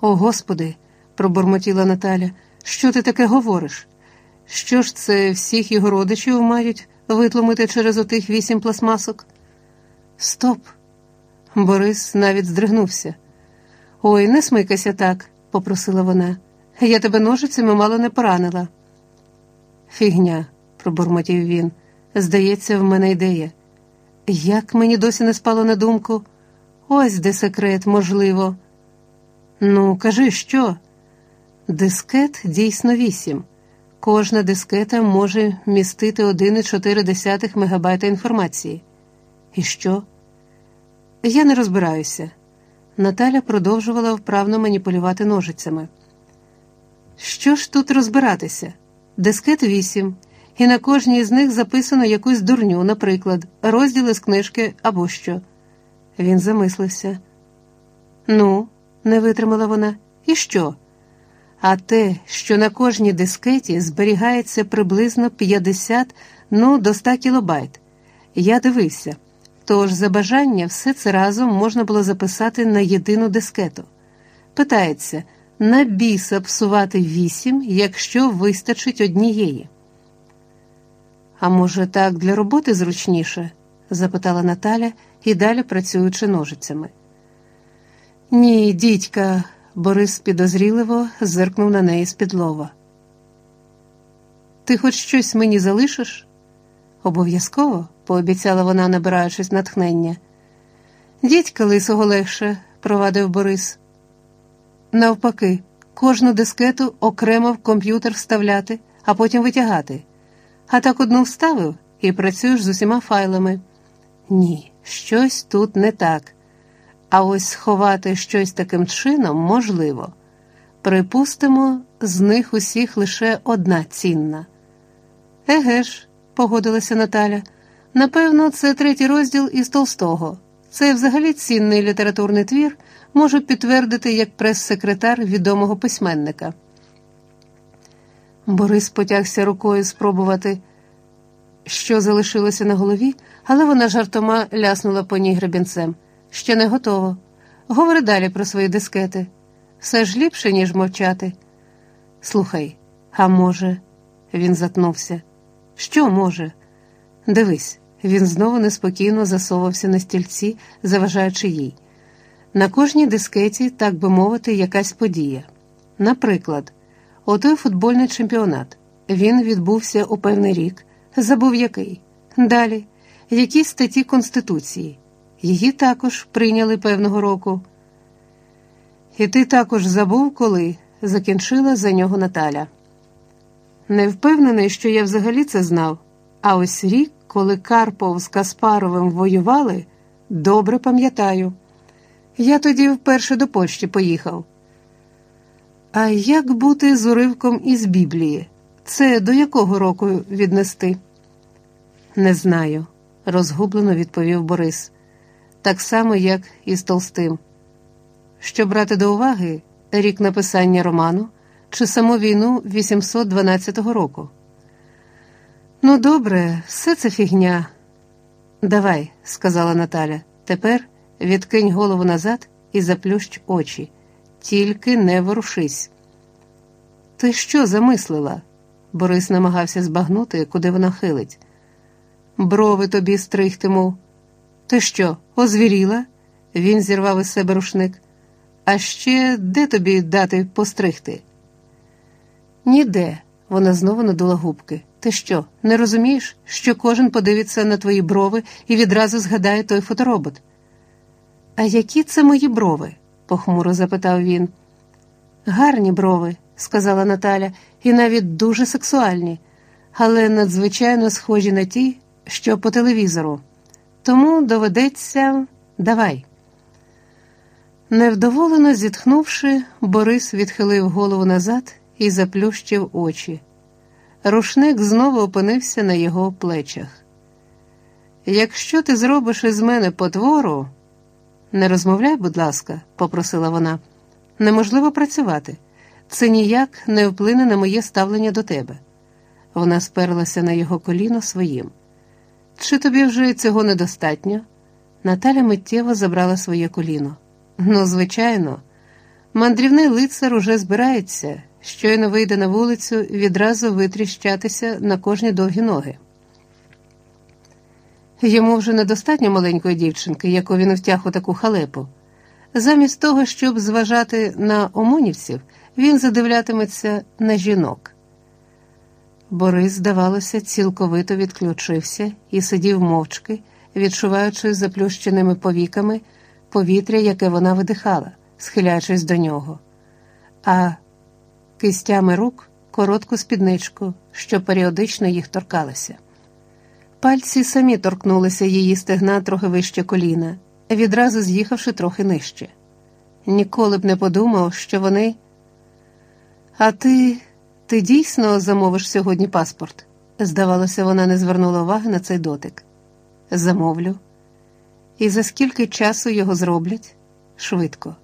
О, Господи, пробурмотіла Наталя, що ти таке говориш? Що ж це всіх його родичів мають витлумити через отих вісім пластмасок? Стоп! Борис навіть здригнувся. Ой, не смикайся так, попросила вона. Я тебе ножицями мало не поранила. Фігня, пробурмотів він. Здається, в мене ідея. Як мені досі не спало на думку? Ось де секрет, можливо. Ну, кажи що? Дискет дійсно вісім. Кожна дискета може містити 1,4 мегабайта інформації. І що? Я не розбираюся. Наталя продовжувала вправно маніпулювати ножицями. Що ж тут розбиратися? Дискет вісім, і на кожній з них записано якусь дурню, наприклад, розділи з книжки або що. Він замислився. Ну, не витримала вона, і що? А те, що на кожній дискеті зберігається приблизно 50 ну, до 100 кілобайт. Я дивився. Тож, за бажання, все це разом можна було записати на єдину дискету. Питається, на біса псувати вісім, якщо вистачить однієї. А може, так для роботи зручніше? запитала Наталя і далі працюючи ножицями. Ні, дідька, Борис підозріливо зиркнув на неї з-під лова. Ти хоч щось мені залишиш? Обов'язково, пообіцяла вона, набираючись натхнення. Дідька лисого легше, провадив Борис. Навпаки, кожну дискету окремо в комп'ютер вставляти, а потім витягати. А так одну вставив і працюєш з усіма файлами. Ні, щось тут не так. А ось сховати щось таким чином можливо. Припустимо, з них усіх лише одна цінна. Еге ж, погодилася Наталя. Напевно, це третій розділ із Толстого. Це взагалі цінний літературний твір, можу підтвердити як прес-секретар відомого письменника. Борис потягся рукою спробувати, що залишилося на голові, але вона жартома ляснула по ній гребінцем. Ще не готово. Говори далі про свої дискети. Все ж ліпше, ніж мовчати. Слухай, а може, він затнувся. Що може? Дивись, він знову неспокійно засовався на стільці, заважаючи їй. На кожній дискеті, так би мовити, якась подія. Наприклад, отой футбольний чемпіонат. Він відбувся у певний рік, забув який. Далі, якісь статті Конституції. Її також прийняли певного року. І ти також забув, коли закінчила за нього Наталя. Не впевнений, що я взагалі це знав, а ось рік, коли Карпов з Каспаровим воювали, добре пам'ятаю. Я тоді вперше до Польщі поїхав. А як бути з уривком із Біблії? Це до якого року віднести? Не знаю, розгублено відповів Борис так само, як і з Толстим. Що брати до уваги рік написання роману чи саму війну 812 року. Ну, добре, все це фігня. Давай, сказала Наталя, тепер відкинь голову назад і заплющ очі, тільки не ворушись. Ти що замислила? Борис намагався збагнути, куди вона хилить. Брови тобі стригтиму. Ти що, озвіріла? Він зірвав із себе рушник. А ще де тобі дати постригти? Ніде. Вона знову надула губки. Ти що, не розумієш, що кожен подивиться на твої брови і відразу згадає той фоторобот? А які це мої брови? похмуро запитав він. Гарні брови, сказала Наталя, і навіть дуже сексуальні, але надзвичайно схожі на ті, що по телевізору. Тому доведеться давай. Невдоволено зітхнувши, Борис відхилив голову назад і заплющив очі. Рушник знову опинився на його плечах. Якщо ти зробиш із мене потвору, не розмовляй, будь ласка, попросила вона. Неможливо працювати. Це ніяк не вплине на моє ставлення до тебе. Вона сперлася на його коліно своїм. Чи тобі вже цього недостатньо? Наталя миттєво забрала своє коліно. Ну, звичайно, Мандрівний лицар уже збирається, щойно вийде на вулицю, відразу витріщатися на кожні довгі ноги. Йому вже недостатньо маленької дівчинки, яку він втяг у таку халепу. Замість того, щоб зважати на омонівців, він задивлятиметься на жінок. Борис, здавалося, цілковито відключився і сидів мовчки, відчуваючи заплющеними повіками повітря, яке вона видихала, схиляючись до нього, а кистями рук коротку спідничку, що періодично їх торкалася. Пальці самі торкнулися її стегна трохи вище коліна, відразу з'їхавши трохи нижче. Ніколи б не подумав, що вони. А ти ти дійсно замовиш сьогодні паспорт? Здавалося, вона не звернула уваги на цей дотик. Замовлю. І за скільки часу його зроблять? Швидко.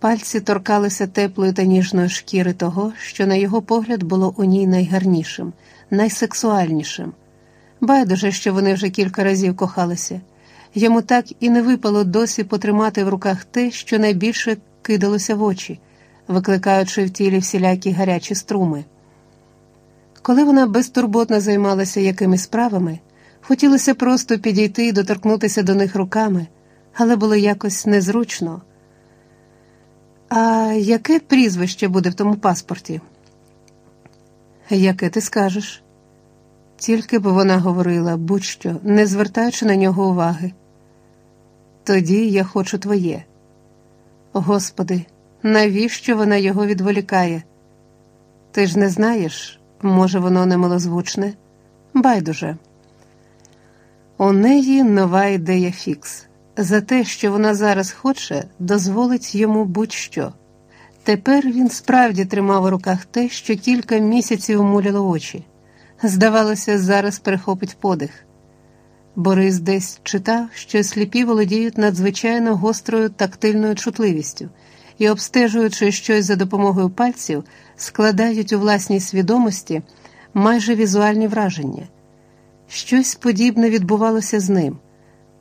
Пальці торкалися теплої та ніжної шкіри того, що, на його погляд, було у ній найгарнішим, найсексуальнішим. Байдуже, що вони вже кілька разів кохалися. Йому так і не випало досі потримати в руках те, що найбільше кидалося в очі, викликаючи в тілі всілякі гарячі струми. Коли вона безтурботно займалася якимись справами, хотілося просто підійти і доторкнутися до них руками, але було якось незручно. А яке прізвище буде в тому паспорті? Яке ти скажеш? Тільки б вона говорила будь-що, не звертаючи на нього уваги. Тоді я хочу твоє. Господи, навіщо вона його відволікає? Ти ж не знаєш, може, воно немилозвучне? Байдуже. У неї нова ідея фікс. За те, що вона зараз хоче, дозволить йому будь-що. Тепер він справді тримав у руках те, що кілька місяців муляло очі. Здавалося, зараз перехопить подих. Борис десь читав, що сліпі володіють надзвичайно гострою тактильною чутливістю і, обстежуючи щось за допомогою пальців, складають у власній свідомості майже візуальні враження. Щось подібне відбувалося з ним.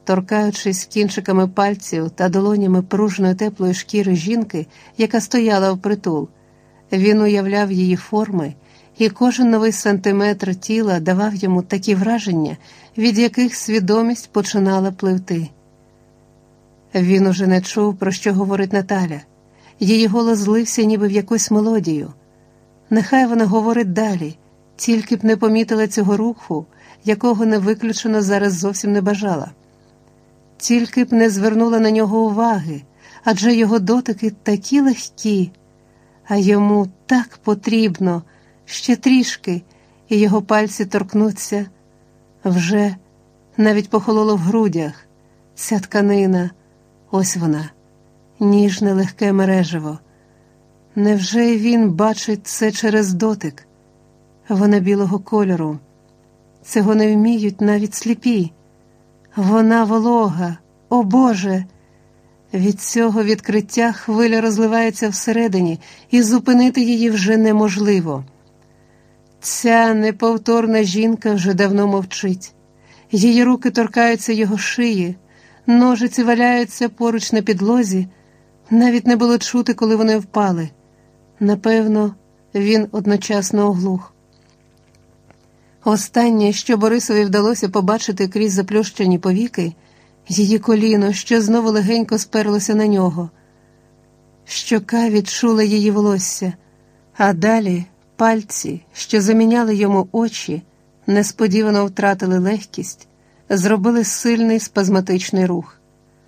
Торкаючись кінчиками пальців та долонями пружної теплої шкіри жінки, яка стояла впритул, він уявляв її форми і кожен новий сантиметр тіла давав йому такі враження, від яких свідомість починала пливти. Він уже не чув, про що говорить Наталя, її голос злився, ніби в якусь мелодію. Нехай вона говорить далі, тільки б не помітила цього руху, якого не виключено зараз зовсім не бажала. Тільки б не звернула на нього уваги, адже його дотики такі легкі, а йому так потрібно ще трішки, і його пальці торкнуться. Вже навіть похололо в грудях. Ця тканина, ось вона, ніжне легке мережево. Невже він бачить це через дотик? Вона білого кольору. Цього не вміють навіть сліпі. Вона волога, о Боже! Від цього відкриття хвиля розливається всередині, і зупинити її вже неможливо. Ця неповторна жінка вже давно мовчить, її руки торкаються його шиї, ножиці валяються поруч на підлозі, навіть не було чути, коли вони впали. Напевно, він одночасно оглух. Останнє, що Борисові вдалося побачити крізь заплющені повіки, її коліно, що знову легенько сперлося на нього. Щока відчула її волосся, а далі. Пальці, що заміняли йому очі, несподівано втратили легкість, зробили сильний спазматичний рух.